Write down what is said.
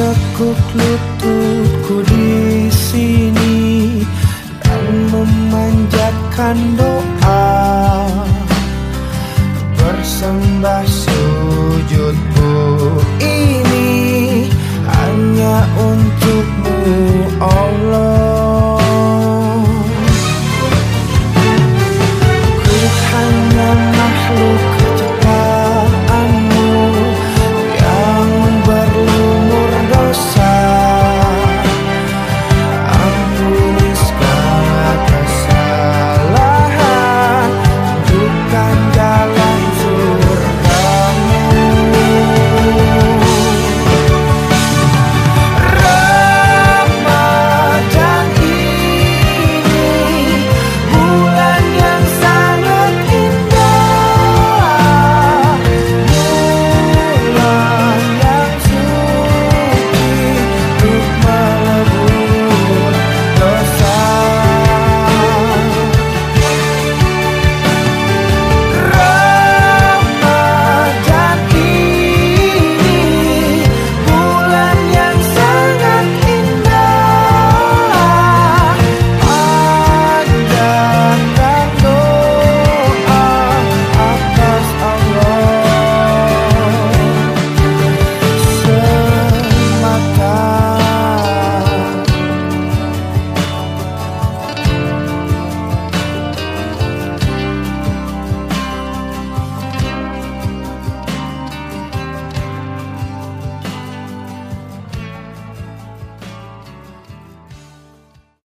Tekuk lututku di sini Dan memanjatkan doa.